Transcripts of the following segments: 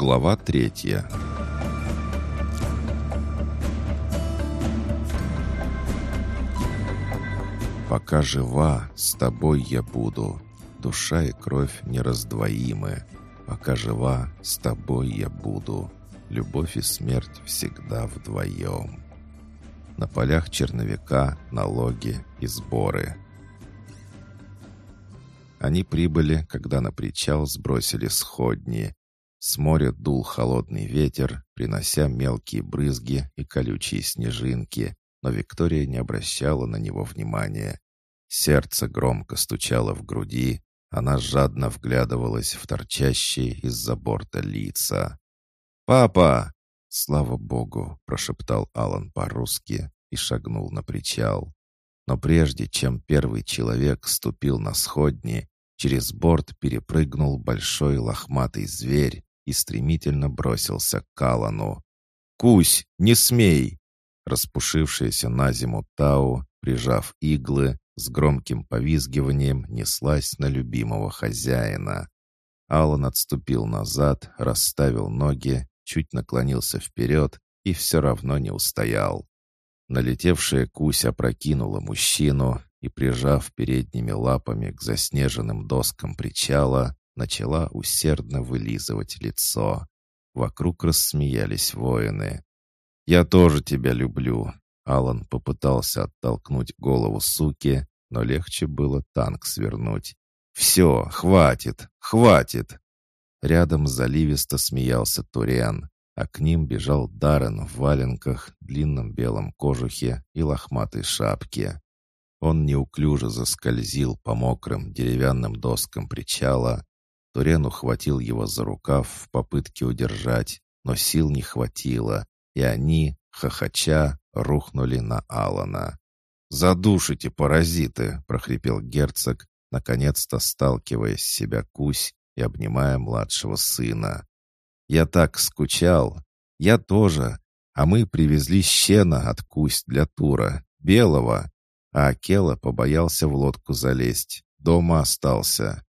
Глава третья Пока жива, с тобой я буду. Душа и кровь нераздвоимы. Пока жива, с тобой я буду. Любовь и смерть всегда вдвоем. На полях черновика налоги и сборы. Они прибыли, когда на причал сбросили сходни. С моря дул холодный ветер, принося мелкие брызги и колючие снежинки, но Виктория не обращала на него внимания. Сердце громко стучало в груди, она жадно вглядывалась в торчащие из-за борта лица. «Папа!» «Слава богу!» — прошептал Алан по-русски и шагнул на причал. Но прежде чем первый человек ступил на сходни, через борт перепрыгнул большой лохматый зверь и стремительно бросился к Алану. «Кусь, не смей!» Распушившаяся на зиму Тау, прижав иглы, с громким повизгиванием неслась на любимого хозяина. Алан отступил назад, расставил ноги, чуть наклонился вперед и все равно не устоял. Налетевшая Кусь опрокинула мужчину и, прижав передними лапами к заснеженным доскам причала, начала усердно вылизывать лицо. Вокруг рассмеялись воины. «Я тоже тебя люблю!» Алан попытался оттолкнуть голову суки, но легче было танк свернуть. «Все, хватит, хватит!» Рядом заливисто смеялся Туриан, а к ним бежал Даррен в валенках, длинном белом кожухе и лохматой шапке. Он неуклюже заскользил по мокрым деревянным доскам причала. Турен ухватил его за рукав в попытке удержать, но сил не хватило, и они, хохоча, рухнули на Алана. «Задушите, паразиты!» — прохрипел герцог, наконец-то сталкивая с себя кусь и обнимая младшего сына. «Я так скучал! Я тоже! А мы привезли щена от кусь для тура, белого!» А Акела побоялся в лодку залезть, дома остался.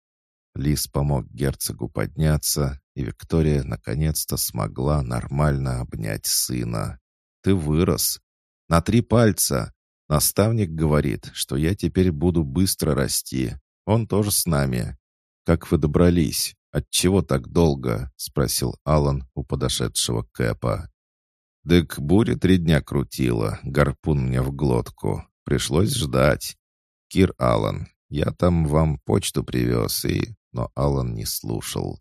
Лис помог герцогу подняться, и Виктория наконец-то смогла нормально обнять сына. «Ты вырос! На три пальца! Наставник говорит, что я теперь буду быстро расти. Он тоже с нами. Как вы добрались? Отчего так долго?» — спросил Алан у подошедшего Кэпа. «Дык буря три дня крутила, гарпун мне в глотку. Пришлось ждать. Кир Алан, я там вам почту привез и...» Но Алан не слушал.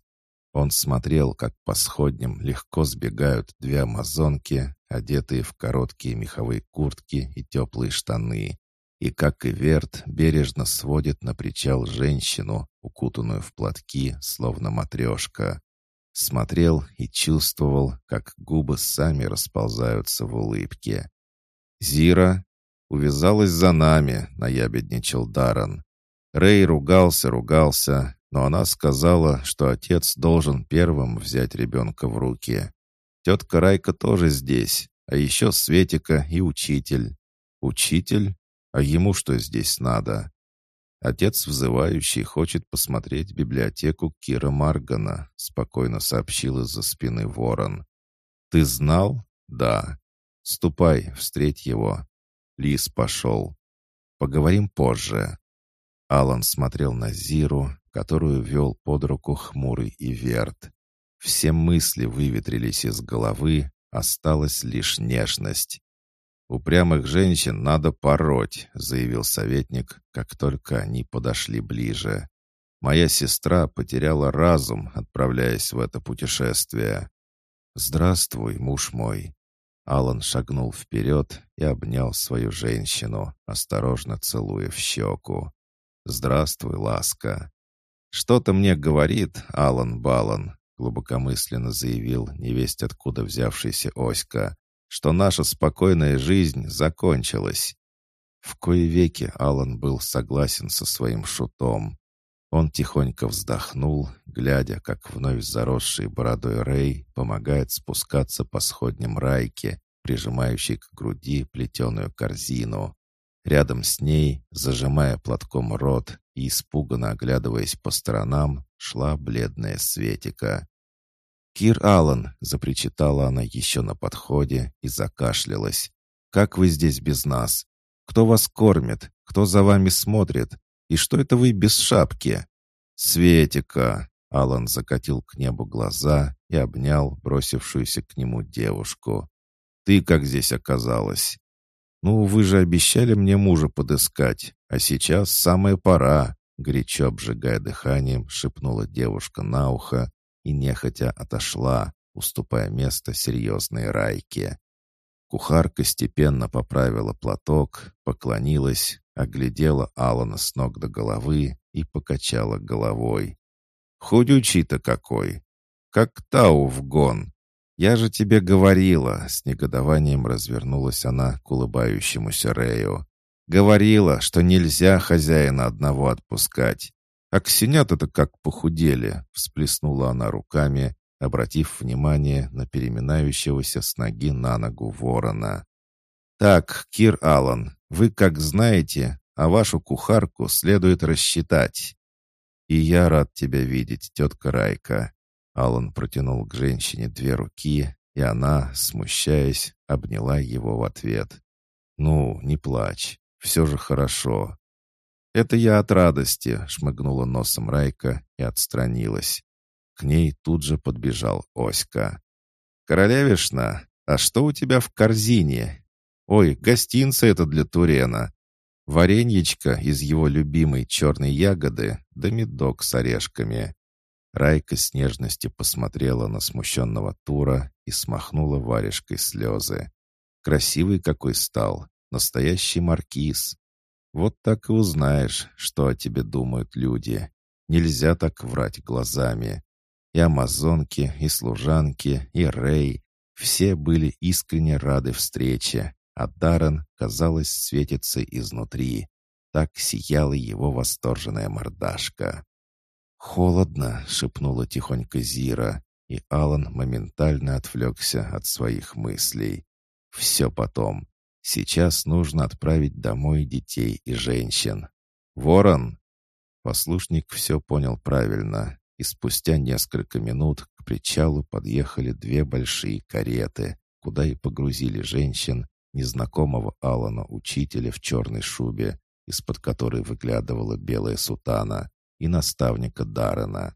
Он смотрел, как по сходням легко сбегают две амазонки, одетые в короткие меховые куртки и теплые штаны, и как Иверт бережно сводит на причал женщину, укутанную в платки, словно матрешка. Смотрел и чувствовал, как губы сами расползаются в улыбке. «Зира!» «Увязалась за нами», — наябедничал Даран. Рэй ругался, ругался, но она сказала, что отец должен первым взять ребенка в руки. Тетка Райка тоже здесь, а еще Светика и учитель. Учитель? А ему что здесь надо? Отец взывающий хочет посмотреть библиотеку Кира Маргана, спокойно сообщил из-за спины ворон. Ты знал? Да. Ступай, встреть его. Лис пошел. Поговорим позже. Алан смотрел на Зиру, которую вел под руку хмурый Иверт. Все мысли выветрились из головы, осталась лишь нежность. «Упрямых женщин надо пороть», — заявил советник, как только они подошли ближе. «Моя сестра потеряла разум, отправляясь в это путешествие». «Здравствуй, муж мой». Алан шагнул вперед и обнял свою женщину, осторожно целуя в щеку. «Здравствуй, ласка». «Что-то мне говорит, Алан Балан», — глубокомысленно заявил невесть откуда взявшийся Оська, «что наша спокойная жизнь закончилась». В кое веки Алан был согласен со своим шутом. Он тихонько вздохнул, глядя, как вновь заросший бородой Рэй помогает спускаться по сходням Райки, прижимающей к груди плетеную корзину. Рядом с ней, зажимая платком рот и испуганно оглядываясь по сторонам, шла бледная Светика. «Кир Аллан», — запричитала она еще на подходе и закашлялась. «Как вы здесь без нас? Кто вас кормит? Кто за вами смотрит? И что это вы без шапки?» «Светика!» — Алан закатил к небу глаза и обнял бросившуюся к нему девушку. «Ты как здесь оказалась?» «Ну, вы же обещали мне мужа подыскать, а сейчас самая пора», горячо обжигая дыханием, шепнула девушка на ухо и нехотя отошла, уступая место серьезной Райке. Кухарка степенно поправила платок, поклонилась, оглядела Алана с ног до головы и покачала головой. «Худючий-то какой! Как Тау в гон! Я же тебе говорила!» С негодованием развернулась она к улыбающемуся Рею. «Говорила, что нельзя хозяина одного отпускать. А ксенята-то как похудели!» Всплеснула она руками, обратив внимание на переминающегося с ноги на ногу ворона. «Так, Кир Аллан, вы как знаете, а вашу кухарку следует рассчитать». «И я рад тебя видеть, тетка Райка». Аллан протянул к женщине две руки, и она, смущаясь, обняла его в ответ. «Ну, не плачь, все же хорошо». «Это я от радости», — шмыгнула носом Райка и отстранилась. К ней тут же подбежал Оська. «Королевишна, а что у тебя в корзине? Ой, гостинца это для Турена. Вареньечко из его любимой черной ягоды, да медок с орешками». Райка с нежностью посмотрела на смущенного Тура и смахнула варежкой слезы. «Красивый какой стал, настоящий маркиз. Вот так и узнаешь, что о тебе думают люди. Нельзя так врать глазами. И амазонки, и служанки, и Рэй — все были искренне рады встрече, а Даррен, казалось, светится изнутри. Так сияла его восторженная мордашка. «Холодно», — шепнула тихонько Зира, и Алан моментально отвлекся от своих мыслей. «Все потом. Сейчас нужно отправить домой детей и женщин. Ворон!» Послушник все понял правильно и спустя несколько минут к причалу подъехали две большие кареты, куда и погрузили женщин, незнакомого Алана учителя в черной шубе, из-под которой выглядывала белая сутана, и наставника Даррена.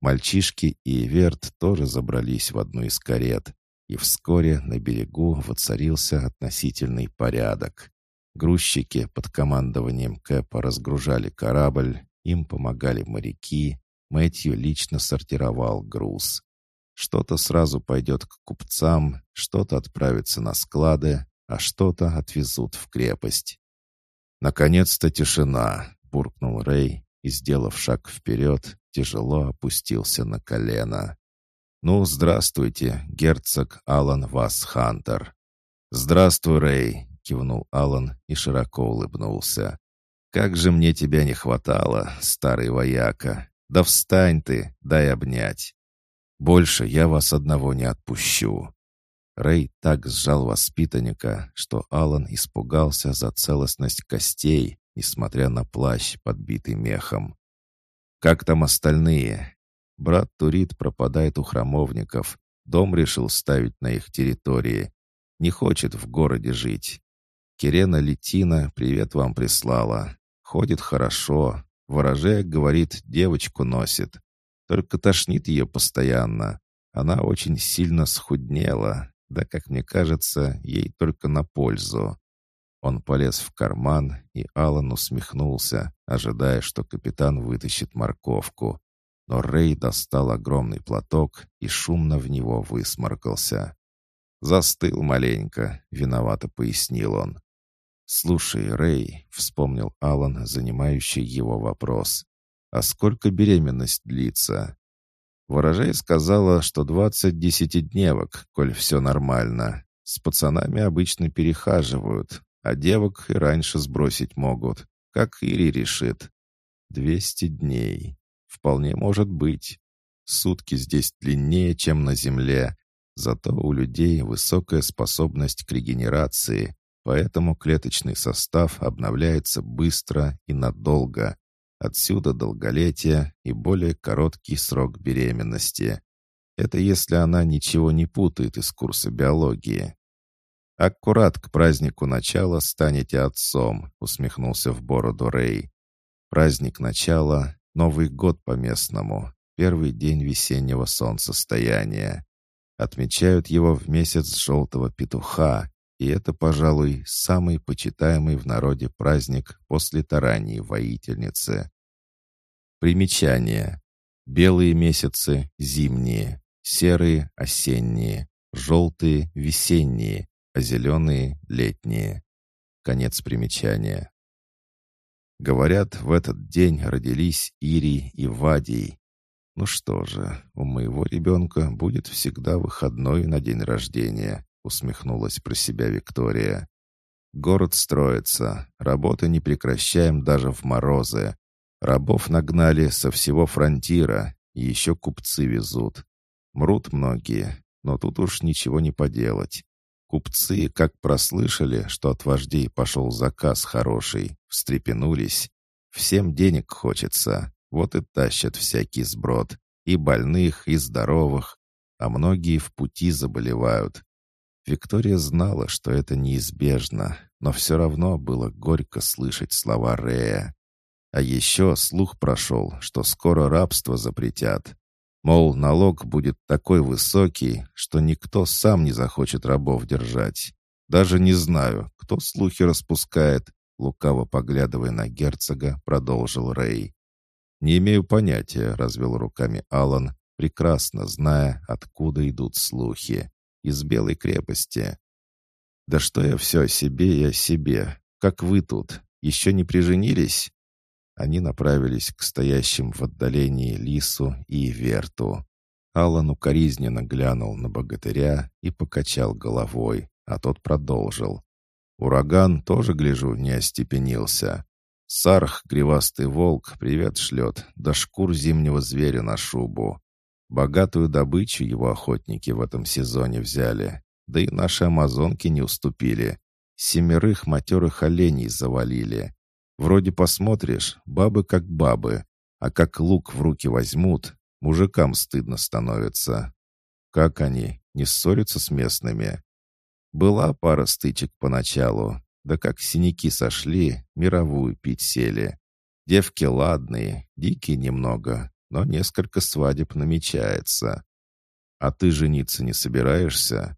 Мальчишки и Эверт тоже забрались в одну из карет, и вскоре на берегу воцарился относительный порядок. Грузчики под командованием Кэпа разгружали корабль, им помогали моряки, Мэтью лично сортировал груз. Что-то сразу пойдет к купцам, что-то отправится на склады, а что-то отвезут в крепость. «Наконец-то тишина!» — буркнул Рэй и, сделав шаг вперед, тяжело опустился на колено. «Ну, здравствуйте, герцог Алан Вас Хантер». «Здравствуй, Рэй!» — кивнул Алан и широко улыбнулся. «Как же мне тебя не хватало, старый вояка! Да встань ты, дай обнять. Больше я вас одного не отпущу». Рэй так сжал воспитанника, что Алан испугался за целостность костей, несмотря на плащ, подбитый мехом. «Как там остальные?» Брат Турит пропадает у храмовников. Дом решил ставить на их территории. Не хочет в городе жить. Кирена Летина привет вам прислала. Ходит хорошо, Ворожея, говорит, девочку носит. Только тошнит ее постоянно. Она очень сильно схуднела, да, как мне кажется, ей только на пользу. Он полез в карман, и Алан усмехнулся, ожидая, что капитан вытащит морковку. Но Рэй достал огромный платок и шумно в него высморкался. «Застыл маленько», — виновато пояснил он. «Слушай, Рэй», — вспомнил Алан, занимающий его вопрос, «а сколько беременность длится?» Ворожей сказала, что двадцать десятидневок, коль все нормально. С пацанами обычно перехаживают, а девок и раньше сбросить могут, как Ири решит. Двести дней. Вполне может быть. Сутки здесь длиннее, чем на Земле, зато у людей высокая способность к регенерации, Поэтому клеточный состав обновляется быстро и надолго. Отсюда долголетие и более короткий срок беременности. Это если она ничего не путает из курса биологии. «Аккурат к празднику начала станете отцом», — усмехнулся в бороду Рэй. «Праздник начала — Новый год по-местному, первый день весеннего солнцестояния. Отмечают его в месяц желтого петуха, и это, пожалуй, самый почитаемый в народе праздник после тараньей воительницы. Примечание. Белые месяцы — зимние, серые — осенние, желтые — весенние, а зеленые — летние. Конец примечания. Говорят, в этот день родились Ирий и Вадий. Ну что же, у моего ребенка будет всегда выходной на день рождения, усмехнулась про себя Виктория. Город строится, работы не прекращаем даже в морозы. Рабов нагнали со всего фронтира, и еще купцы везут. Мрут многие, но тут уж ничего не поделать. Купцы, как прослышали, что от вождей пошел заказ хороший, встрепенулись. Всем денег хочется, вот и тащат всякий сброд. И больных, и здоровых. А многие в пути заболевают. Виктория знала, что это неизбежно, но все равно было горько слышать слова Рея. А еще слух прошел, что скоро рабство запретят. Мол, налог будет такой высокий, что никто сам не захочет рабов держать. Даже не знаю, кто слухи распускает, лукаво поглядывая на герцога, продолжил Рэй. «Не имею понятия», — развел руками Алан, прекрасно зная, откуда идут слухи из Белой крепости. «Да что я все о себе и о себе? Как вы тут? Еще не приженились?» Они направились к стоящим в отдалении Лису и Верту. Аллан укоризненно глянул на богатыря и покачал головой, а тот продолжил. «Ураган тоже, гляжу, не остепенился. Сарх, гривастый волк, привет шлет, да шкур зимнего зверя на шубу. Богатую добычу его охотники в этом сезоне взяли, да и наши амазонки не уступили. Семерых матерых оленей завалили. Вроде посмотришь, бабы как бабы, а как лук в руки возьмут, мужикам стыдно становится. Как они, не ссорятся с местными? Была пара стычек поначалу, да как синяки сошли, мировую пить сели. Девки ладные, дикие немного, но несколько свадеб намечается. А ты жениться не собираешься?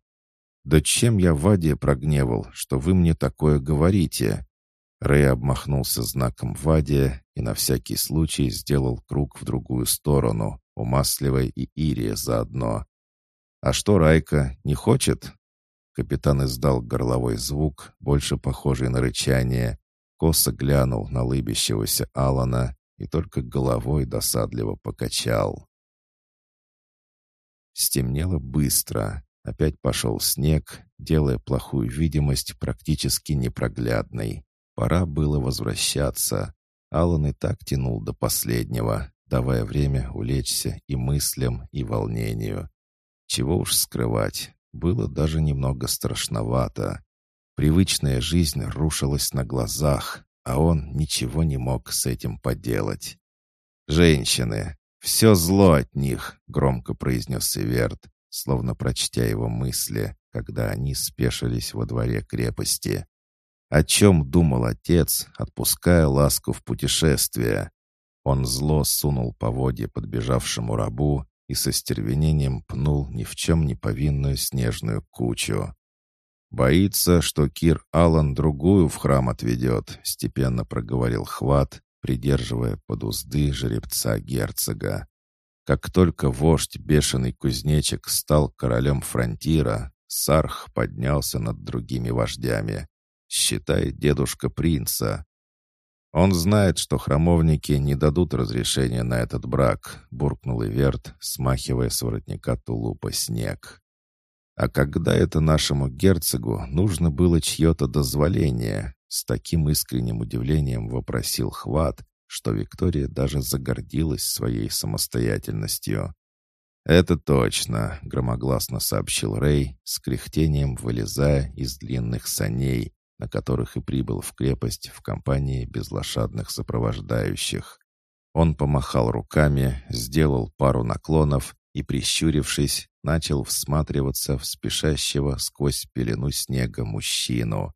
Да чем я Ваде прогневал, что вы мне такое говорите?» Рэй обмахнулся знаком Ваде и на всякий случай сделал круг в другую сторону, умасливая и Ирия заодно. «А что Райка, не хочет?» Капитан издал горловой звук, больше похожий на рычание, косо глянул на лыбящегося Алана и только головой досадливо покачал. Стемнело быстро. Опять пошел снег, делая плохую видимость практически непроглядной. Пора было возвращаться. Алан и так тянул до последнего, давая время улечься и мыслям, и волнению. Чего уж скрывать, было даже немного страшновато. Привычная жизнь рушилась на глазах, а он ничего не мог с этим поделать. «Женщины! Все зло от них!» — громко произнес Северт, словно прочтя его мысли, когда они спешились во дворе крепости. О чем думал отец, отпуская ласку в путешествие? Он зло сунул поводья подбежавшему рабу и со стервенением пнул ни в чем не повинную снежную кучу. «Боится, что Кир Аллан другую в храм отведет», — степенно проговорил Хват, придерживая под узды жеребца герцога. Как только вождь бешеный кузнечик стал королем фронтира, Сарх поднялся над другими вождями. Считай, дедушка принца. Он знает, что храмовники не дадут разрешения на этот брак, буркнул Иверт, смахивая с воротника тулупа снег. А когда это нашему герцогу нужно было чье-то дозволение, с таким искренним удивлением вопросил Хват, что Виктория даже загордилась своей самостоятельностью. «Это точно», — громогласно сообщил Рэй, с кряхтением вылезая из длинных саней, на которых и прибыл в крепость в компании безлошадных сопровождающих. Он помахал руками, сделал пару наклонов и, прищурившись, начал всматриваться в спешащего сквозь пелену снега мужчину.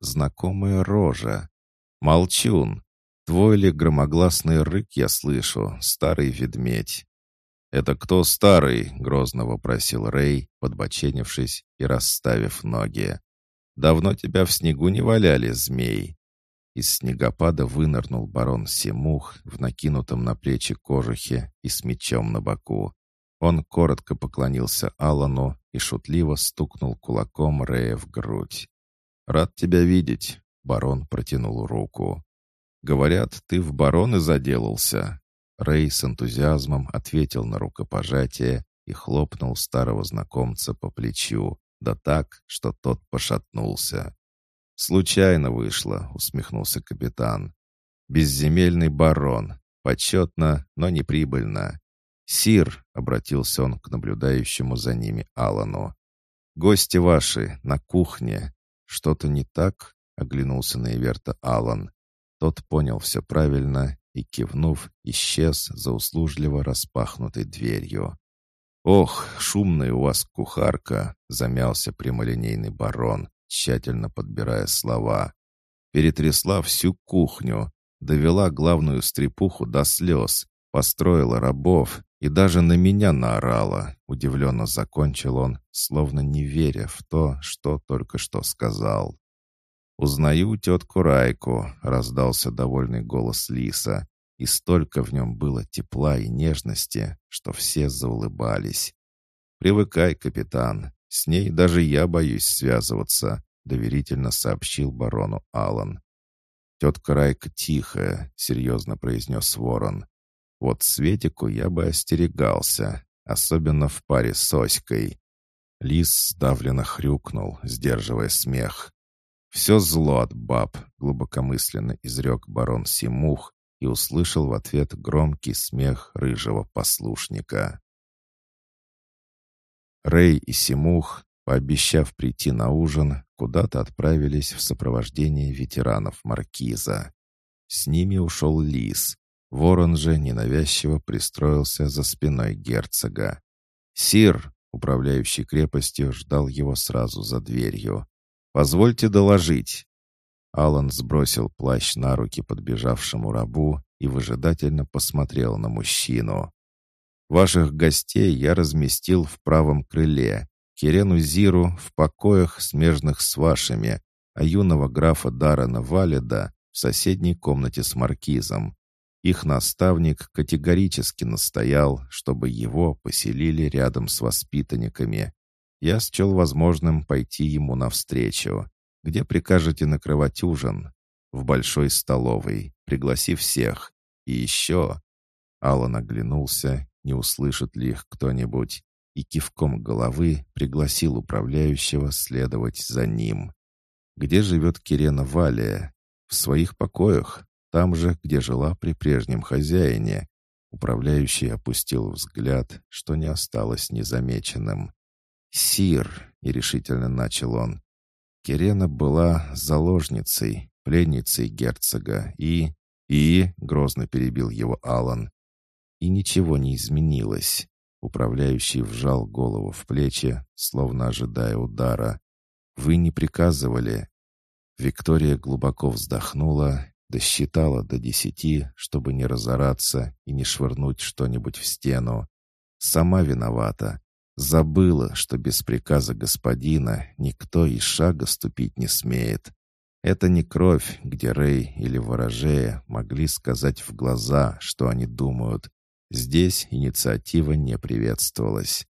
Знакомая рожа. «Молчун! Твой ли громогласный рык я слышу, старый ведмедь?» «Это кто старый?» — грозно вопросил Рэй, подбоченившись и расставив ноги. «Давно тебя в снегу не валяли, змей!» Из снегопада вынырнул барон Семух в накинутом на плечи кожухе и с мечом на боку. Он коротко поклонился Алану и шутливо стукнул кулаком Рэя в грудь. «Рад тебя видеть», — барон протянул руку. «Говорят, ты в бароны заделался». Рэй с энтузиазмом ответил на рукопожатие и хлопнул старого знакомца по плечу, да так, что тот пошатнулся. «Случайно вышло», — усмехнулся капитан. «Безземельный барон. Почетно, но не прибыльно. «Сир», — обратился он к наблюдающему за ними Алану, — «гости ваши на кухне. Что-то не так?» — оглянулся на Иверта Алан. Тот понял все правильно и, кивнув, исчез за услужливо распахнутой дверью. «Ох, шумная у вас кухарка!» — замялся прямолинейный барон, тщательно подбирая слова. Перетрясла всю кухню, довела главную стрепуху до слез, построила рабов и даже на меня наорала. Удивленно закончил он, словно не веря в то, что только что сказал. «Узнаю тетку Райку», — раздался довольный голос Лиса, и столько в нем было тепла и нежности, что все заулыбались. «Привыкай, капитан, с ней даже я боюсь связываться», — доверительно сообщил барону Алан. «Тетка Райка тихая», — серьезно произнес ворон. Вот Светику я бы остерегался, особенно в паре с Оськой. Лис сдавленно хрюкнул, сдерживая смех. «Все зло от баб», — глубокомысленно изрек барон Симух и услышал в ответ громкий смех рыжего послушника. Рэй и Симух, пообещав прийти на ужин, куда-то отправились в сопровождении ветеранов Маркиза. С ними ушел Лис, Ворон же ненавязчиво пристроился за спиной герцога. «Сир!» — управляющий крепостью ждал его сразу за дверью. «Позвольте доложить!» Алан сбросил плащ на руки подбежавшему рабу и выжидательно посмотрел на мужчину. «Ваших гостей я разместил в правом крыле, Кирену Зиру в покоях, смежных с вашими, а юного графа Дарана Валеда в соседней комнате с маркизом. Их наставник категорически настоял, чтобы его поселили рядом с воспитанниками. Я счел возможным пойти ему навстречу. Где прикажете накрывать ужин? В большой столовой, пригласив всех. И еще... Аллан оглянулся, не услышит ли их кто-нибудь, и кивком головы пригласил управляющего следовать за ним. Где живет Кирена Валия? В своих покоях? Там же, где жила при прежнем хозяине. Управляющий опустил взгляд, что не осталось незамеченным. «Сир!» — нерешительно начал он. Кирена была заложницей, пленницей герцога и... «И...» — грозно перебил его Алан. И ничего не изменилось. Управляющий вжал голову в плечи, словно ожидая удара. «Вы не приказывали». Виктория глубоко вздохнула Досчитала до десяти, чтобы не разораться и не швырнуть что-нибудь в стену. Сама виновата. Забыла, что без приказа господина никто и шага ступить не смеет. Это не кровь, где Рэй или Ворожея могли сказать в глаза, что они думают. Здесь инициатива не приветствовалась.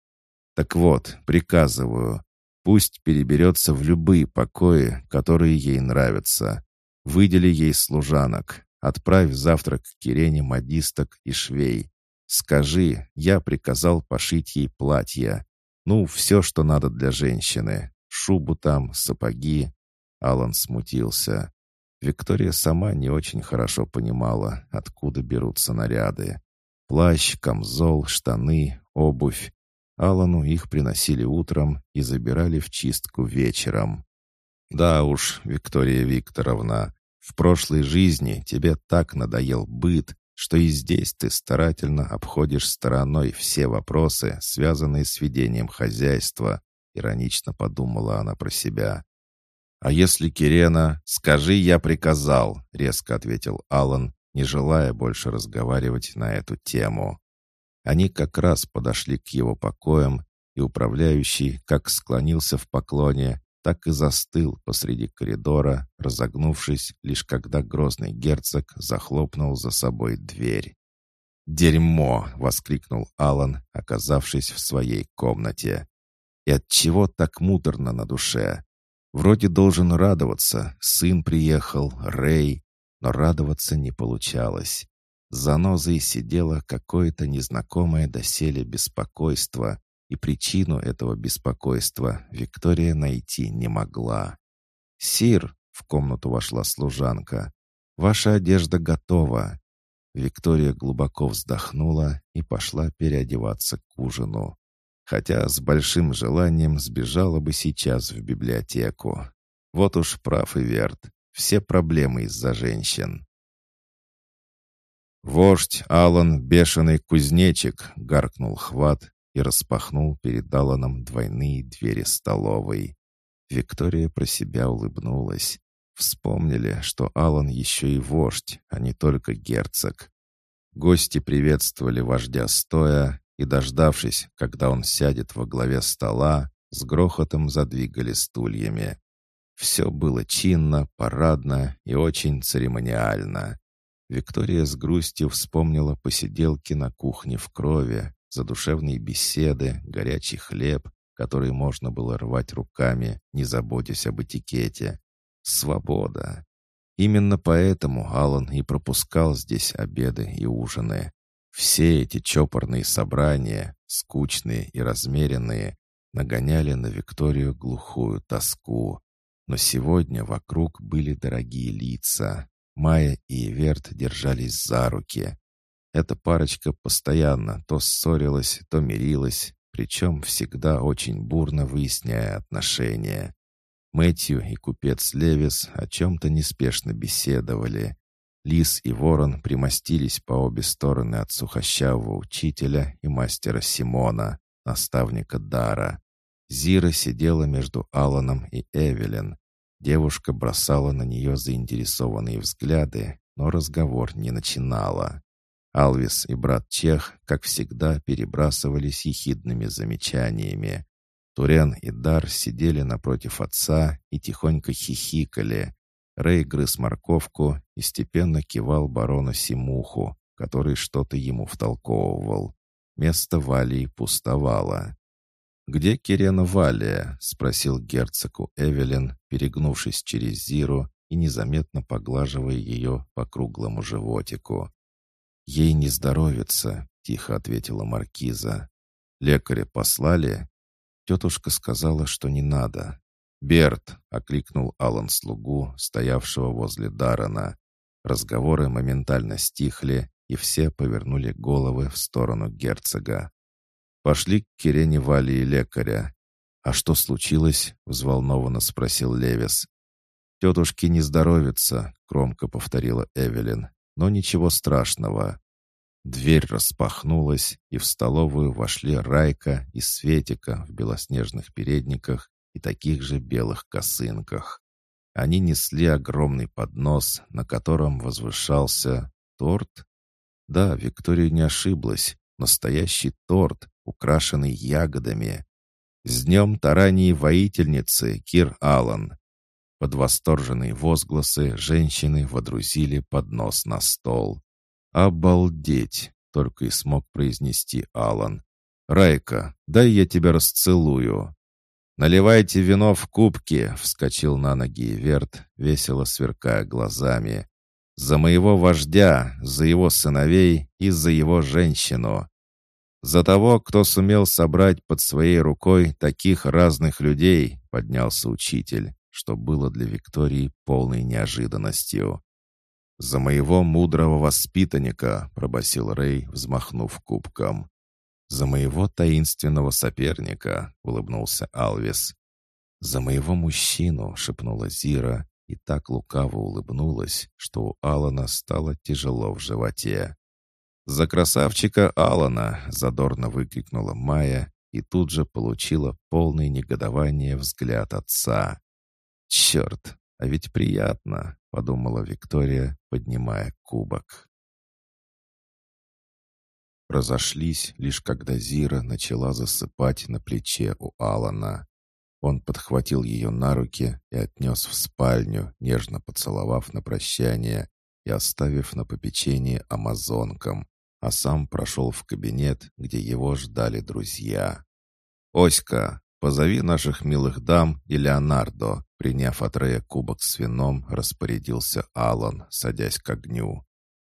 Так вот, приказываю, пусть переберется в любые покои, которые ей нравятся. Выдели ей служанок. Отправь завтрак к Кирене модисток и швей. Скажи, я приказал пошить ей платье. Ну, все, что надо для женщины. Шубу там, сапоги. Алан смутился. Виктория сама не очень хорошо понимала, откуда берутся наряды. Плащ, камзол, штаны, обувь. Алану их приносили утром и забирали в чистку вечером. «Да уж, Виктория Викторовна, в прошлой жизни тебе так надоел быт, что и здесь ты старательно обходишь стороной все вопросы, связанные с ведением хозяйства, иронично подумала она про себя. «А если Кирена, скажи, я приказал», — резко ответил Алан, не желая больше разговаривать на эту тему. Они как раз подошли к его покоям, и управляющий как склонился в поклоне, так и застыл посреди коридора, разогнувшись, лишь когда грозный герцог захлопнул за собой дверь. «Дерьмо!» — воскликнул Алан, оказавшись в своей комнате. «И от чего так муторно на душе? Вроде должен радоваться, сын приехал, Рэй, но радоваться не получалось. За нозой сидело какое-то незнакомое доселе беспокойство, и причину этого беспокойства Виктория найти не могла. «Сир!» — в комнату вошла служанка. «Ваша одежда готова!» Виктория глубоко вздохнула и пошла переодеваться к ужину хотя с большим желанием сбежала бы сейчас в библиотеку. Вот уж прав и верт. Все проблемы из-за женщин. Вождь Алан Бешеный Кузнечик гаркнул хват и распахнул перед Аланом двойные двери столовой. Виктория про себя улыбнулась. Вспомнили, что Алан еще и вождь, а не только герцог. Гости приветствовали вождя стоя, и, дождавшись, когда он сядет во главе стола, с грохотом задвигали стульями. Все было чинно, парадно и очень церемониально. Виктория с грустью вспомнила посиделки на кухне в крови, задушевные беседы, горячий хлеб, который можно было рвать руками, не заботясь об этикете. Свобода. Именно поэтому Алан и пропускал здесь обеды и ужины. Все эти чопорные собрания, скучные и размеренные, нагоняли на Викторию глухую тоску. Но сегодня вокруг были дорогие лица. Майя и Эверт держались за руки. Эта парочка постоянно то ссорилась, то мирилась, причем всегда очень бурно выясняя отношения. Мэтью и купец Левис о чем-то неспешно беседовали. Лис и ворон примостились по обе стороны от сухощавого учителя и мастера Симона, наставника Дара. Зира сидела между Аланом и Эвелин. Девушка бросала на нее заинтересованные взгляды, но разговор не начинала. Алвис и брат Чех, как всегда, перебрасывались ехидными замечаниями. Турен и Дар сидели напротив отца и тихонько хихикали, Рэй грыз морковку и степенно кивал барону Симуху, который что-то ему втолковывал. Место Валии пустовало. «Где Кирена Валия?» — спросил герцогу Эвелин, перегнувшись через Зиру и незаметно поглаживая ее по круглому животику. «Ей не здоровится», — тихо ответила маркиза. «Лекаря послали?» Тетушка сказала, что не надо. «Берт!» — окликнул Алан слугу, стоявшего возле Дарана. Разговоры моментально стихли, и все повернули головы в сторону герцога. «Пошли к Кирене Вали и лекаря». «А что случилось?» — взволнованно спросил Левис. «Тетушке не здоровится», — громко повторила Эвелин. «Но ничего страшного». Дверь распахнулась, и в столовую вошли Райка и Светика в белоснежных передниках и таких же белых косынках. Они несли огромный поднос, на котором возвышался торт. Да, Виктория не ошиблась. Настоящий торт, украшенный ягодами. «С днем тарании воительницы, Кир Аллан!» Под восторженные возгласы женщины водрузили поднос на стол. «Обалдеть!» — только и смог произнести Алан. «Райка, дай я тебя расцелую!» «Наливайте вино в кубки!» — вскочил на ноги Верт, весело сверкая глазами. «За моего вождя, за его сыновей и за его женщину!» «За того, кто сумел собрать под своей рукой таких разных людей», — поднялся учитель, что было для Виктории полной неожиданностью. «За моего мудрого воспитанника», — пробасил Рэй, взмахнув кубком. «За моего таинственного соперника», — улыбнулся Алвис. «За моего мужчину», — шепнула Зира, и так лукаво улыбнулась, что у Алана стало тяжело в животе. «За красавчика Алана!» — задорно выкрикнула Майя и тут же получила полное негодование взгляд отца. «Черт, а ведь приятно!» — подумала Виктория, поднимая кубок. Разошлись, лишь когда Зира начала засыпать на плече у Алана. Он подхватил ее на руки и отнес в спальню, нежно поцеловав на прощание и оставив на попечение амазонкам, а сам прошел в кабинет, где его ждали друзья. «Оська, позови наших милых дам и Леонардо», приняв от Рея кубок с вином, распорядился Алан, садясь к огню.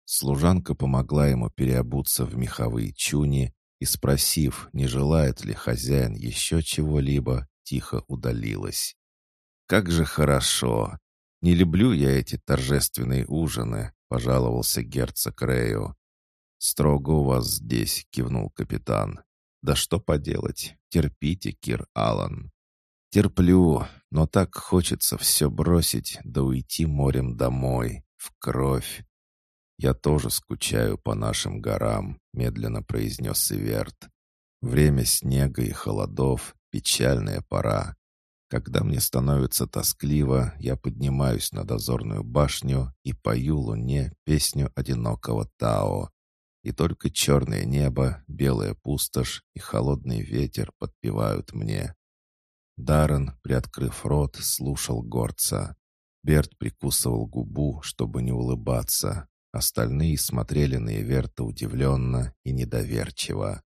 Служанка помогла ему переобуться в меховые чуни и, спросив, не желает ли хозяин еще чего-либо, тихо удалилась. «Как же хорошо! Не люблю я эти торжественные ужины», — пожаловался герцог Рею. «Строго у вас здесь», — кивнул капитан. «Да что поделать, терпите, Кир Аллан». «Терплю, но так хочется все бросить да уйти морем домой, в кровь». «Я тоже скучаю по нашим горам», — медленно произнес Иверт. «Время снега и холодов — печальная пора. Когда мне становится тоскливо, я поднимаюсь на дозорную башню и пою луне песню одинокого Тао. И только черное небо, белая пустошь и холодный ветер подпевают мне. Даррен, приоткрыв рот, слушал горца. Берт прикусывал губу, чтобы не улыбаться. Остальные смотрели на Эверта удивленно и недоверчиво.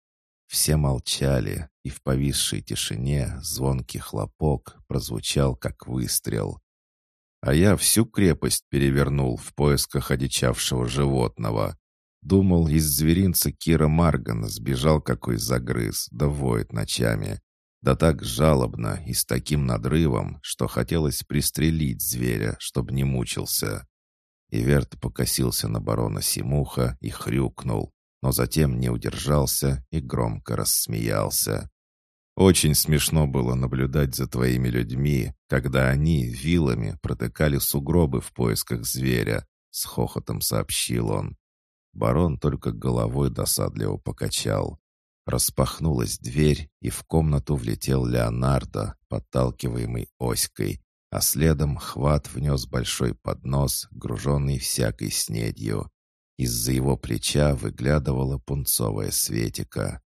Все молчали, и в повисшей тишине звонкий хлопок прозвучал, как выстрел. А я всю крепость перевернул в поисках одичавшего животного. Думал, из зверинца Кира Маргана сбежал какой загрыз, да воет ночами. Да так жалобно и с таким надрывом, что хотелось пристрелить зверя, чтобы не мучился. Иверт покосился на барона Симуха и хрюкнул, но затем не удержался и громко рассмеялся. «Очень смешно было наблюдать за твоими людьми, когда они вилами протыкали сугробы в поисках зверя», — с хохотом сообщил он. Барон только головой досадливо покачал. Распахнулась дверь, и в комнату влетел Леонардо, подталкиваемый оськой, а следом хват внес большой поднос, груженный всякой снедью. Из-за его плеча выглядывала пунцовая светика.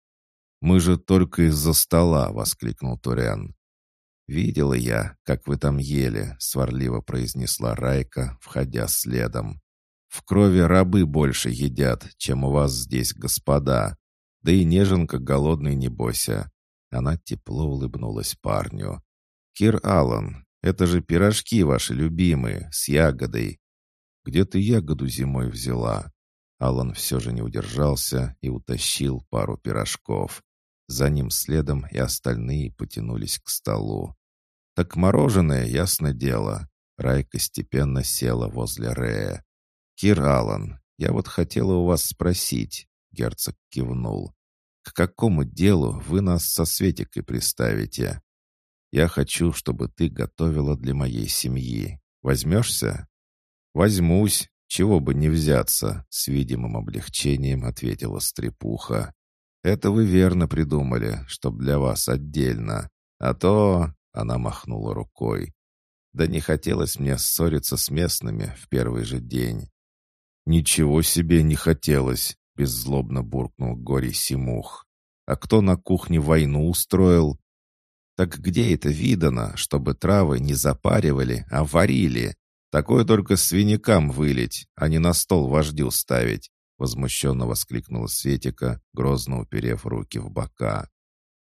«Мы же только из-за стола!» — воскликнул Турян. «Видела я, как вы там ели», — сварливо произнесла Райка, входя следом. «В крови рабы больше едят, чем у вас здесь господа. Да и неженка голодный не бойся». Она тепло улыбнулась парню. «Кир Аллан, это же пирожки ваши любимые, с ягодой. Где ты ягоду зимой взяла?» Алан все же не удержался и утащил пару пирожков. За ним следом и остальные потянулись к столу. «Так мороженое, ясно дело». Райка степенно села возле Рея. «Кир Аллан, я вот хотела у вас спросить», — герцог кивнул. «К какому делу вы нас со Светикой приставите?» Я хочу, чтобы ты готовила для моей семьи. Возьмешься?» «Возьмусь. Чего бы не взяться», — с видимым облегчением ответила Стрепуха. «Это вы верно придумали, чтоб для вас отдельно. А то...» — она махнула рукой. «Да не хотелось мне ссориться с местными в первый же день». «Ничего себе не хотелось», — беззлобно буркнул Горий Симух. «А кто на кухне войну устроил? Так где это видано, чтобы травы не запаривали, а варили? Такое только свинякам вылить, а не на стол вождю ставить!» Возмущенно воскликнула Светика, грозно уперев руки в бока.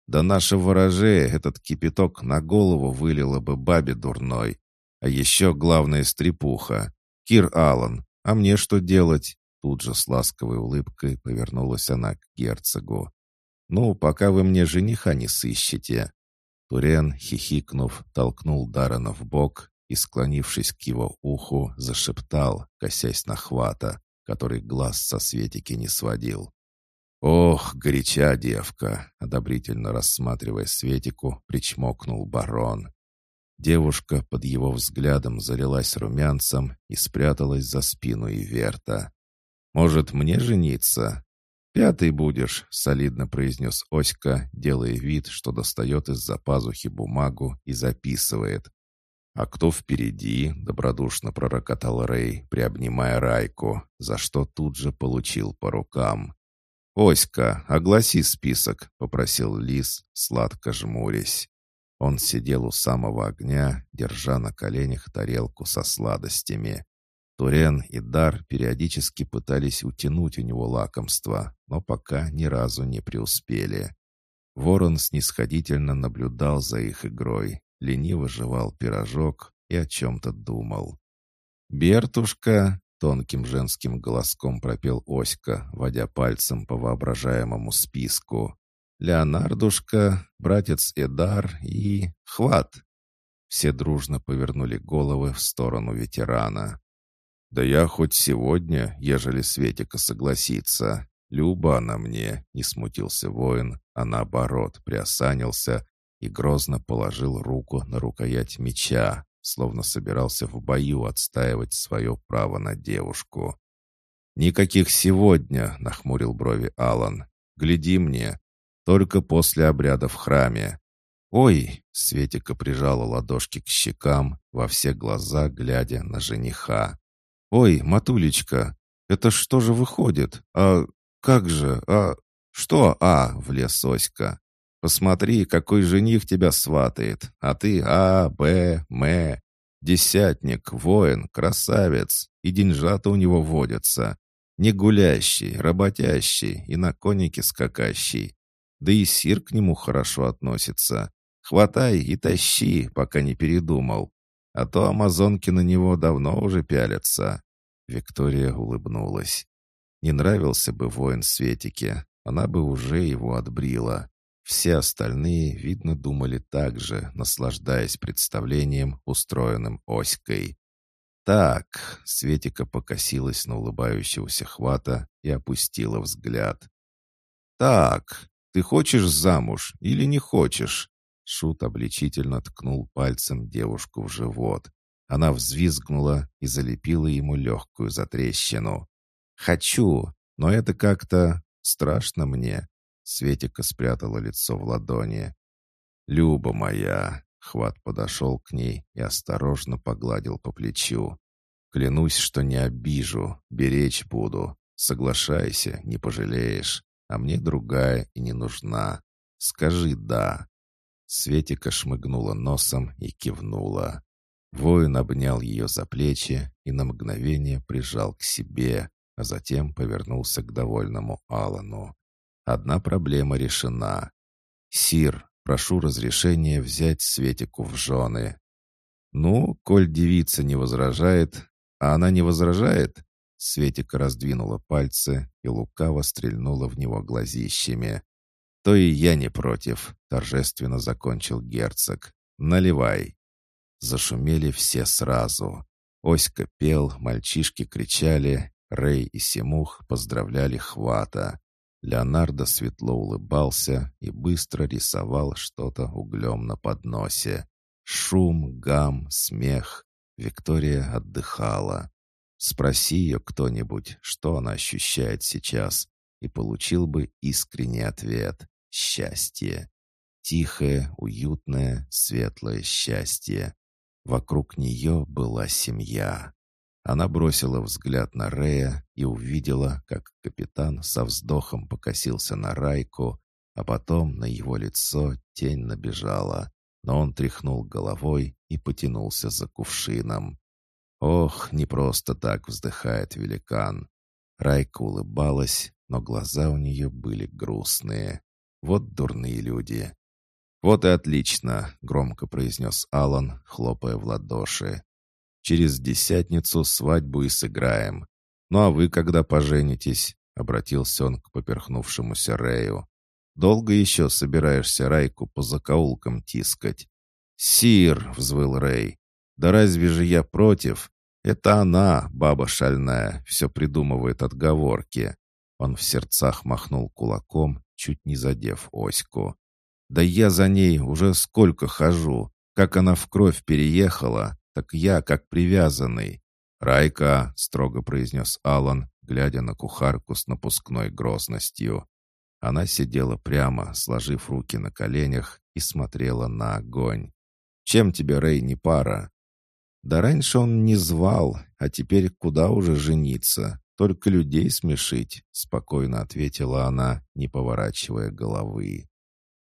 «Да наша ворожея этот кипяток на голову вылила бы бабе дурной. А еще главная стрепуха. Кир Аллан, а мне что делать?» Тут же с ласковой улыбкой повернулась она к герцогу. «Ну, пока вы мне жениха не сыщете, Турен, хихикнув, толкнул Дарана в бок и, склонившись к его уху, зашептал, косясь на хвата, который глаз со Светики не сводил. «Ох, горяча девка!» — одобрительно рассматривая Светику, причмокнул барон. Девушка под его взглядом залилась румянцем и спряталась за спину Иверта. «Может, мне жениться? «Пятый будешь», — солидно произнес Оська, делая вид, что достает из-за пазухи бумагу и записывает. «А кто впереди?» — добродушно пророкотал Рэй, приобнимая Райку, за что тут же получил по рукам. «Оська, огласи список», — попросил Лис, сладко жмурясь. Он сидел у самого огня, держа на коленях тарелку со сладостями. Турен и Дар периодически пытались утянуть у него лакомство, но пока ни разу не преуспели. Ворон снисходительно наблюдал за их игрой, лениво жевал пирожок и о чем-то думал. «Бертушка!» — тонким женским голоском пропел Оська, водя пальцем по воображаемому списку. «Леонардушка, братец Эдар и... Хват!» Все дружно повернули головы в сторону ветерана. «Да я хоть сегодня, ежели Светика согласится. Люба она мне», — не смутился воин, а наоборот приосанился и грозно положил руку на рукоять меча, словно собирался в бою отстаивать свое право на девушку. «Никаких сегодня», — нахмурил брови Алан. «Гляди мне, только после обряда в храме». «Ой!» — Светика прижала ладошки к щекам, во все глаза глядя на жениха. «Ой, Матулечка, это что же выходит? А как же? А что? А?» — влез Соська. «Посмотри, какой жених тебя сватает, а ты А, Б, М, десятник, воин, красавец, и деньжата у него водятся. Не гулящий, работящий и на конике скакащий. Да и сир к нему хорошо относится. Хватай и тащи, пока не передумал. А то амазонки на него давно уже пялятся». Виктория улыбнулась. Не нравился бы воин Светике, она бы уже его отбрила. Все остальные, видно, думали так же, наслаждаясь представлением, устроенным Оськой. «Так», — Светика покосилась на улыбающегося хвата и опустила взгляд. «Так, ты хочешь замуж или не хочешь?» Шут обличительно ткнул пальцем девушку в живот. Она взвизгнула и залепила ему легкую затрещину. «Хочу, но это как-то страшно мне». Светика спрятала лицо в ладони. «Люба моя!» Хват подошел к ней и осторожно погладил по плечу. «Клянусь, что не обижу, беречь буду. Соглашайся, не пожалеешь. А мне другая и не нужна. Скажи «да». Светика шмыгнула носом и кивнула. Воин обнял ее за плечи и на мгновение прижал к себе, а затем повернулся к довольному Алану. Одна проблема решена. «Сир, прошу разрешения взять Светику в жены». «Ну, коль девица не возражает, а она не возражает?» Светика раздвинула пальцы и лукаво стрельнула в него глазищами то и я не против», — торжественно закончил герцог. «Наливай». Зашумели все сразу. Оська пел, мальчишки кричали, Рэй и Симух поздравляли Хвата. Леонардо светло улыбался и быстро рисовал что-то углем на подносе. Шум, гам, смех. Виктория отдыхала. Спроси ее кто-нибудь, что она ощущает сейчас, и получил бы искренний ответ счастье. Тихое, уютное, светлое счастье. Вокруг нее была семья. Она бросила взгляд на Рея и увидела, как капитан со вздохом покосился на Райку, а потом на его лицо тень набежала, но он тряхнул головой и потянулся за кувшином. Ох, не просто так вздыхает великан. Райка улыбалась, но глаза у нее были грустные. Вот дурные люди. «Вот и отлично», — громко произнес Алан, хлопая в ладоши. «Через десятницу свадьбу и сыграем. Ну а вы когда поженитесь?» — обратился он к поперхнувшемуся Рэю. «Долго еще собираешься Райку по закоулкам тискать?» «Сир!» — взвыл Рэй. «Да разве же я против? Это она, баба шальная, все придумывает отговорки». Он в сердцах махнул кулаком чуть не задев оську. «Да я за ней уже сколько хожу. Как она в кровь переехала, так я как привязанный». «Райка», — строго произнес Алан, глядя на кухарку с напускной грозностью. Она сидела прямо, сложив руки на коленях и смотрела на огонь. «Чем тебе, Рэй, не пара?» «Да раньше он не звал, а теперь куда уже жениться? Только людей смешить», — спокойно ответила она, не поворачивая головы.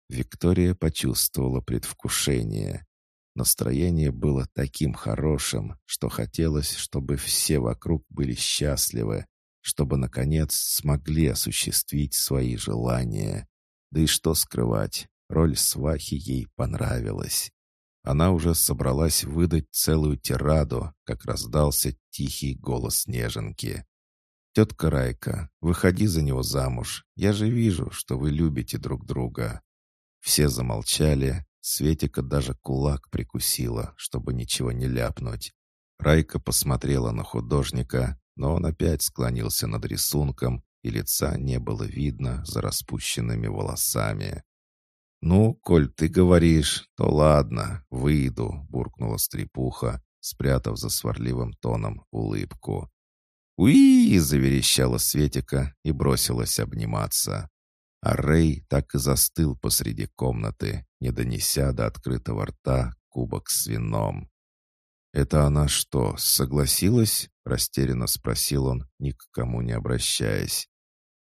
Виктория почувствовала предвкушение. Настроение было таким хорошим, что хотелось, чтобы все вокруг были счастливы, чтобы, наконец, смогли осуществить свои желания. Да и что скрывать, роль свахи ей понравилась. Она уже собралась выдать целую тираду, как раздался тихий голос неженки. «Тетка Райка, выходи за него замуж. Я же вижу, что вы любите друг друга». Все замолчали. Светика даже кулак прикусила, чтобы ничего не ляпнуть. Райка посмотрела на художника, но он опять склонился над рисунком, и лица не было видно за распущенными волосами. «Ну, коль ты говоришь, то ладно, выйду», — буркнула стрепуха, спрятав за сварливым тоном улыбку. «Уи!» — заверещала Светика и бросилась обниматься. А Рэй так и застыл посреди комнаты, не донеся до открытого рта кубок с вином. «Это она что, согласилась?» — растерянно спросил он, ни к кому не обращаясь.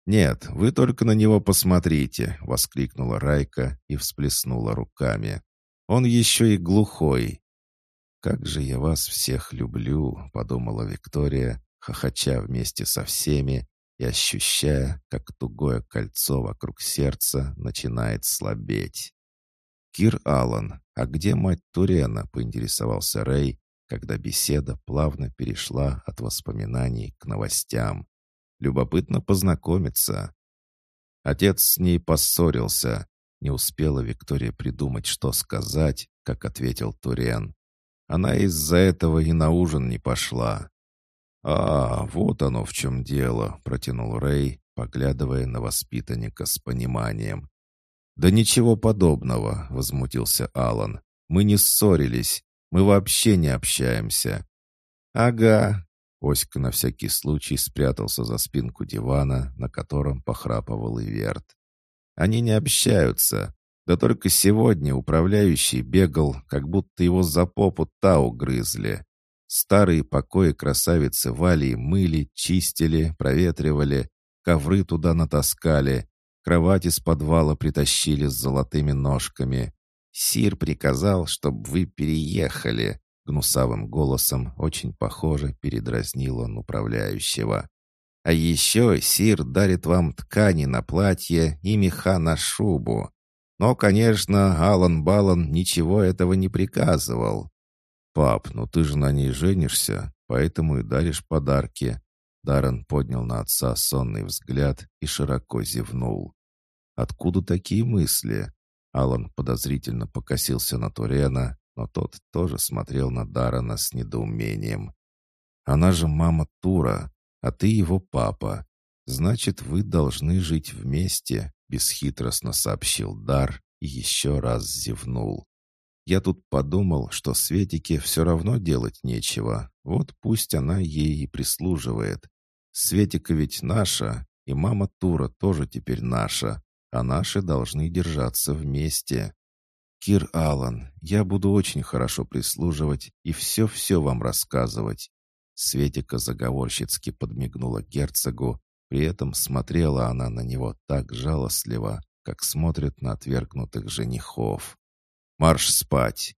«Нет, вы только на него посмотрите!» — воскликнула Райка и всплеснула руками. «Он еще и глухой!» «Как же я вас всех люблю!» — подумала Виктория, хохоча вместе со всеми и ощущая, как тугое кольцо вокруг сердца начинает слабеть. «Кир Аллан, а где мать Турена?» — поинтересовался Рэй, когда беседа плавно перешла от воспоминаний к новостям. Любопытно познакомиться. Отец с ней поссорился. Не успела Виктория придумать, что сказать, как ответил Турен. Она из-за этого и на ужин не пошла. «А, вот оно в чем дело», — протянул Рэй, поглядывая на воспитанника с пониманием. «Да ничего подобного», — возмутился Алан. «Мы не ссорились. Мы вообще не общаемся». «Ага». Оська на всякий случай спрятался за спинку дивана, на котором похрапывал Иверт. «Они не общаются. Да только сегодня управляющий бегал, как будто его за попу тау грызли. Старые покои красавицы Вали мыли, чистили, проветривали, ковры туда натаскали, кровать из подвала притащили с золотыми ножками, «Сир приказал, чтобы вы переехали», — гнусавым голосом, очень похоже, передразнил он управляющего. «А еще Сир дарит вам ткани на платье и меха на шубу. Но, конечно, Алан Балан ничего этого не приказывал». «Пап, ну ты же на ней женишься, поэтому и даришь подарки». Даррен поднял на отца сонный взгляд и широко зевнул. «Откуда такие мысли?» Алан подозрительно покосился на Турена, но тот тоже смотрел на Дарана с недоумением. «Она же мама Тура, а ты его папа. Значит, вы должны жить вместе», — бесхитростно сообщил Дар и еще раз зевнул. «Я тут подумал, что Светике все равно делать нечего, вот пусть она ей и прислуживает. Светика ведь наша, и мама Тура тоже теперь наша, а наши должны держаться вместе. Кир Аллан, я буду очень хорошо прислуживать и все-все вам рассказывать. Светика заговорщицки подмигнула герцогу, при этом смотрела она на него так жалостливо, как смотрят на отвергнутых женихов. «Марш спать!»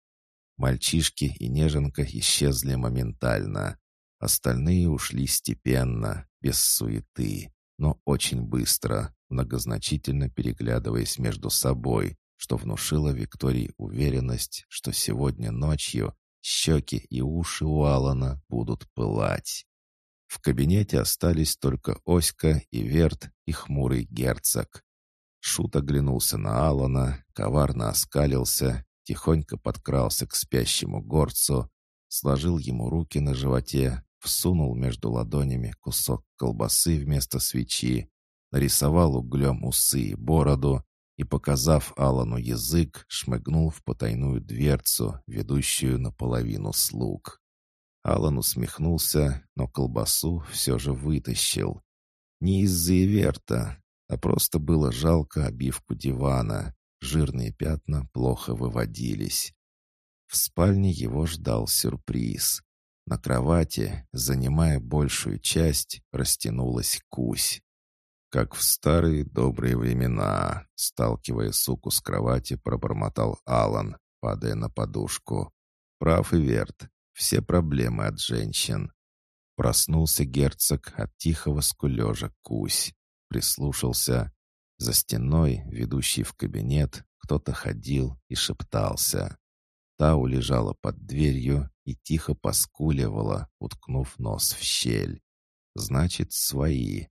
Мальчишки и неженка исчезли моментально. Остальные ушли степенно, без суеты, но очень быстро, многозначительно переглядываясь между собой, что внушило Виктории уверенность, что сегодня ночью щеки и уши у Алана будут пылать. В кабинете остались только Оська и Верт и хмурый герцог. Шут оглянулся на Алана, коварно оскалился, тихонько подкрался к спящему горцу, сложил ему руки на животе, всунул между ладонями кусок колбасы вместо свечи нарисовал углем усы и бороду и, показав Алану язык, шмыгнул в потайную дверцу, ведущую наполовину слуг. Алан усмехнулся, но колбасу все же вытащил. Не из-за Иверта, а просто было жалко обивку дивана. Жирные пятна плохо выводились. В спальне его ждал сюрприз. На кровати, занимая большую часть, растянулась кусь. Как в старые добрые времена, сталкивая суку с кровати, пробормотал Алан, падая на подушку. Прав и верт. Все проблемы от женщин. Проснулся герцог от тихого скулежа кусь. Прислушался. За стеной, ведущей в кабинет, кто-то ходил и шептался. Тау лежала под дверью и тихо поскуливала, уткнув нос в щель. «Значит, свои».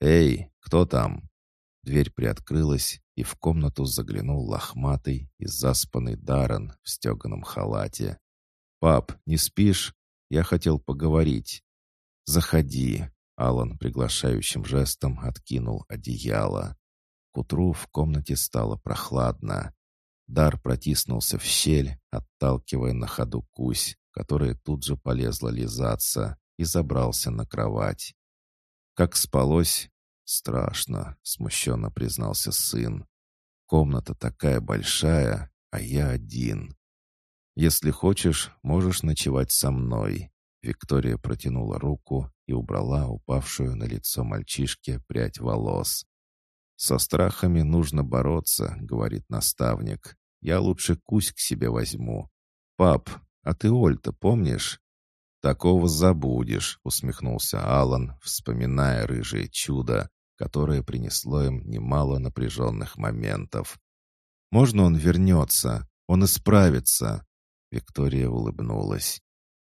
«Эй, кто там?» Дверь приоткрылась, и в комнату заглянул лохматый и заспанный Даррен в стеганом халате. «Пап, не спишь? Я хотел поговорить». «Заходи», — Алан приглашающим жестом откинул одеяло. Утру в комнате стало прохладно. Дар протиснулся в щель, отталкивая на ходу кусь, которая тут же полезла лизаться, и забрался на кровать. Как спалось? Страшно, смущенно признался сын. Комната такая большая, а я один. Если хочешь, можешь ночевать со мной. Виктория протянула руку и убрала упавшую на лицо мальчишки прядь волос. «Со страхами нужно бороться», — говорит наставник. «Я лучше кусь к себе возьму. Пап, а ты Ольта помнишь?» «Такого забудешь», — усмехнулся Алан, вспоминая рыжее чудо, которое принесло им немало напряженных моментов. «Можно он вернется? Он исправится?» Виктория улыбнулась.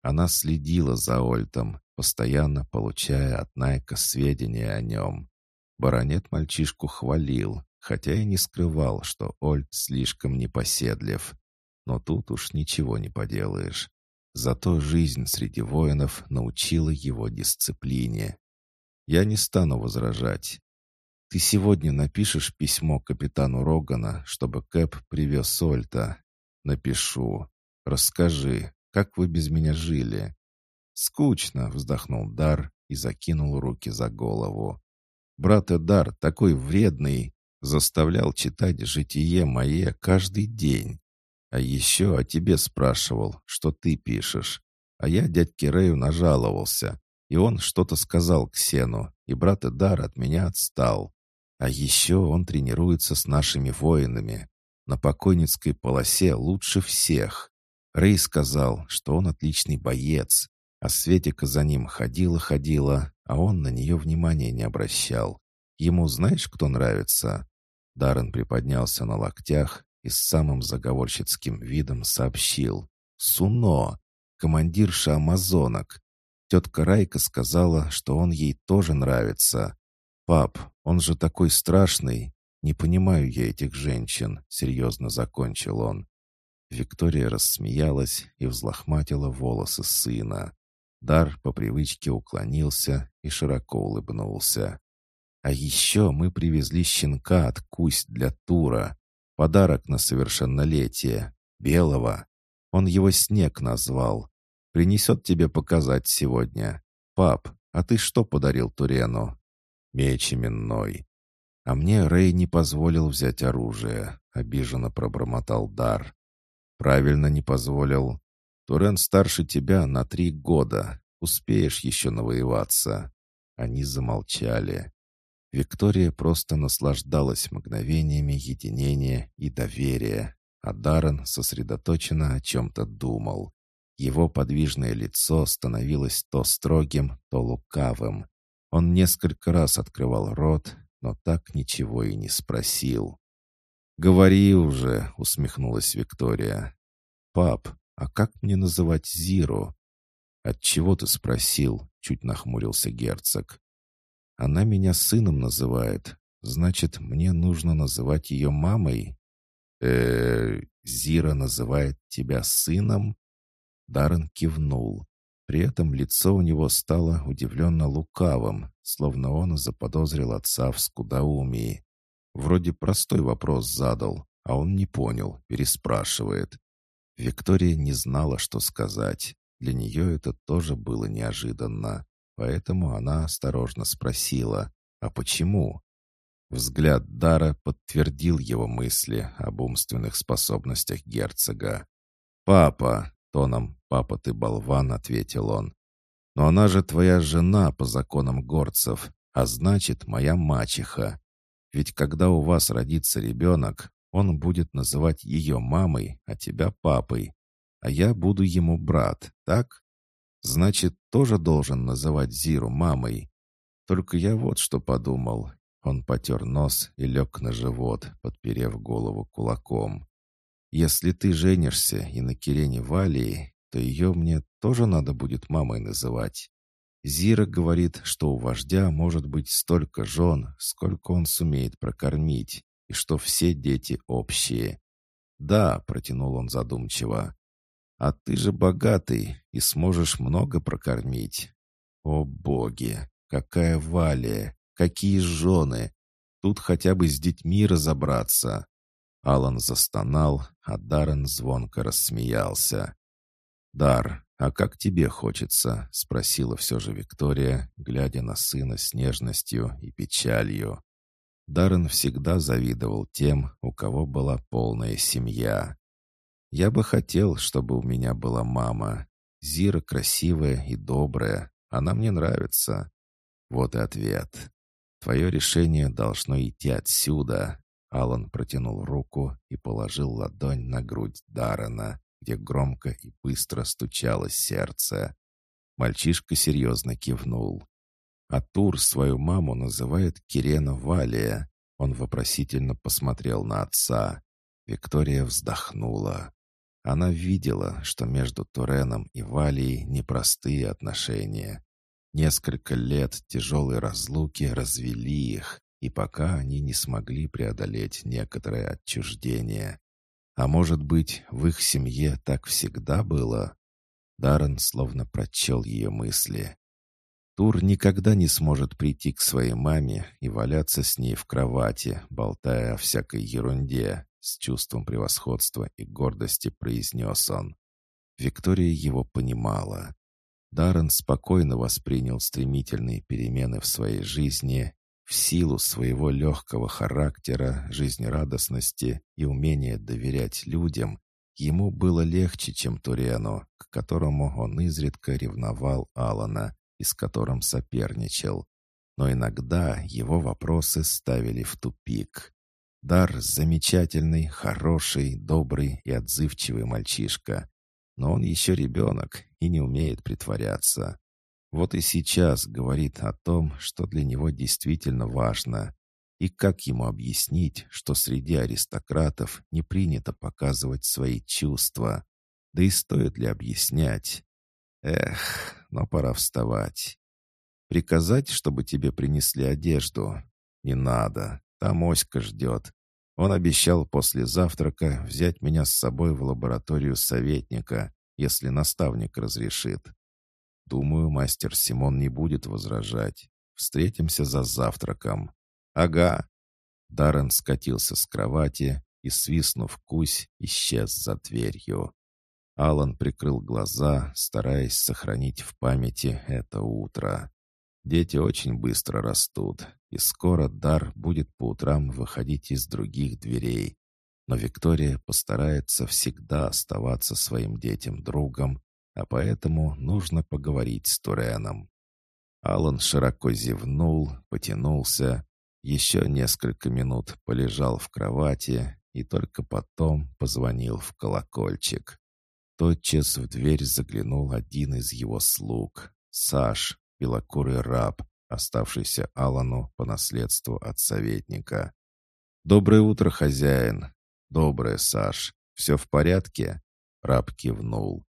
Она следила за Ольтом, постоянно получая от Найка сведения о нем. Баронет мальчишку хвалил, хотя и не скрывал, что Ольд слишком непоседлив. Но тут уж ничего не поделаешь. Зато жизнь среди воинов научила его дисциплине. Я не стану возражать. Ты сегодня напишешь письмо капитану Рогана, чтобы Кэп привез Ольта. Напишу. Расскажи, как вы без меня жили?» «Скучно», — вздохнул Дар и закинул руки за голову. Брат Эдар, такой вредный, заставлял читать житие мое каждый день. А еще о тебе спрашивал, что ты пишешь. А я дядьке Рэю нажаловался, и он что-то сказал Ксену, и брат Эдар от меня отстал. А еще он тренируется с нашими воинами. На покойницкой полосе лучше всех. Рэй сказал, что он отличный боец, а Светика за ним ходила-ходила, а он на нее внимания не обращал. Ему знаешь, кто нравится?» Даррен приподнялся на локтях и с самым заговорщицким видом сообщил. «Суно! Командирша амазонок! Тетка Райка сказала, что он ей тоже нравится. Пап, он же такой страшный! Не понимаю я этих женщин!» — серьезно закончил он. Виктория рассмеялась и взлохматила волосы сына. Дар по привычке уклонился и широко улыбнулся. «А еще мы привезли щенка от Кусь для Тура. Подарок на совершеннолетие. Белого. Он его Снег назвал. Принесет тебе показать сегодня. Пап, а ты что подарил Турену?» «Меч именной». «А мне Рэй не позволил взять оружие», — обиженно пробормотал Дар. «Правильно не позволил. Турен старше тебя на три года. Успеешь еще навоеваться». Они замолчали. Виктория просто наслаждалась мгновениями единения и доверия, а Даррен сосредоточенно о чем-то думал. Его подвижное лицо становилось то строгим, то лукавым. Он несколько раз открывал рот, но так ничего и не спросил. «Говори уже», — усмехнулась Виктория. «Пап, а как мне называть Зиру?» «Отчего ты спросил?» — чуть нахмурился герцог. «Она меня сыном называет. Значит, мне нужно называть ее мамой?» э, Зира называет тебя сыном?» Даррен кивнул. При этом лицо у него стало удивленно лукавым, словно он заподозрил отца в скудоумии. Вроде простой вопрос задал, а он не понял, переспрашивает. Виктория не знала, что сказать. Для нее это тоже было неожиданно, поэтому она осторожно спросила, «А почему?» Взгляд Дара подтвердил его мысли об умственных способностях герцога. «Папа!» — тоном «Папа, ты болван!» — ответил он. «Но она же твоя жена по законам горцев, а значит, моя мачеха. Ведь когда у вас родится ребенок, он будет называть ее мамой, а тебя папой. А я буду ему брат, так? Значит, тоже должен называть Зиру мамой. Только я вот что подумал. Он потер нос и лег на живот, подперев голову кулаком. «Если ты женишься и на Кирене Валии, то ее мне тоже надо будет мамой называть. Зира говорит, что у вождя может быть столько жен, сколько он сумеет прокормить, и что все дети общие. «Да», — протянул он задумчиво, — «а ты же богатый и сможешь много прокормить». «О боги! Какая валия! Какие жены! Тут хотя бы с детьми разобраться!» Алан застонал, а Даррен звонко рассмеялся. «Дар, а как тебе хочется?» — спросила все же Виктория, глядя на сына с нежностью и печалью. Даррен всегда завидовал тем, у кого была полная семья. «Я бы хотел, чтобы у меня была мама. Зира красивая и добрая. Она мне нравится». Вот и ответ. «Твое решение должно идти отсюда». Алан протянул руку и положил ладонь на грудь Даррена где громко и быстро стучало сердце. Мальчишка серьезно кивнул. Атур свою маму называет Кирена Валия. Он вопросительно посмотрел на отца. Виктория вздохнула. Она видела, что между Туреном и Валией непростые отношения. Несколько лет тяжелой разлуки развели их, и пока они не смогли преодолеть некоторое отчуждение. А может быть, в их семье так всегда было? Даррен словно прочел ее мысли. Тур никогда не сможет прийти к своей маме и валяться с ней в кровати, болтая о всякой ерунде, с чувством превосходства и гордости произнес он. Виктория его понимала. Даррен спокойно воспринял стремительные перемены в своей жизни в силу своего легкого характера, жизнерадостности и умения доверять людям, ему было легче, чем Турену, к которому он изредка ревновал Алана и с которым соперничал. Но иногда его вопросы ставили в тупик. Дар замечательный, хороший, добрый и отзывчивый мальчишка. Но он еще ребенок и не умеет притворяться. Вот и сейчас говорит о том, что для него действительно важно. И как ему объяснить, что среди аристократов не принято показывать свои чувства? Да и стоит ли объяснять? Эх, но пора вставать. Приказать, чтобы тебе принесли одежду? Не надо, там Оська ждет. Он обещал после завтрака взять меня с собой в лабораторию советника, если наставник разрешит. Думаю, мастер Симон не будет возражать. Встретимся за завтраком. Ага. Даррен скатился с кровати и, свистнув кусь, исчез за дверью. Алан прикрыл глаза, стараясь сохранить в памяти это утро. Дети очень быстро растут, и скоро Дар будет по утрам выходить из других дверей. Но Виктория постарается всегда оставаться своим детям другом а поэтому нужно поговорить с Туреном. Алан широко зевнул, потянулся, еще несколько минут полежал в кровати и только потом позвонил в колокольчик. Тотчас в дверь заглянул один из его слуг, Саш, белокурый раб, оставшийся Алану по наследству от советника. «Доброе утро, хозяин!» «Доброе, Саш. Все в порядке?» Раб кивнул.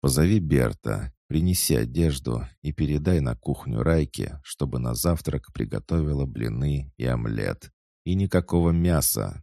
Позови Берта, принеси одежду и передай на кухню Райке, чтобы на завтрак приготовила блины и омлет. И никакого мяса,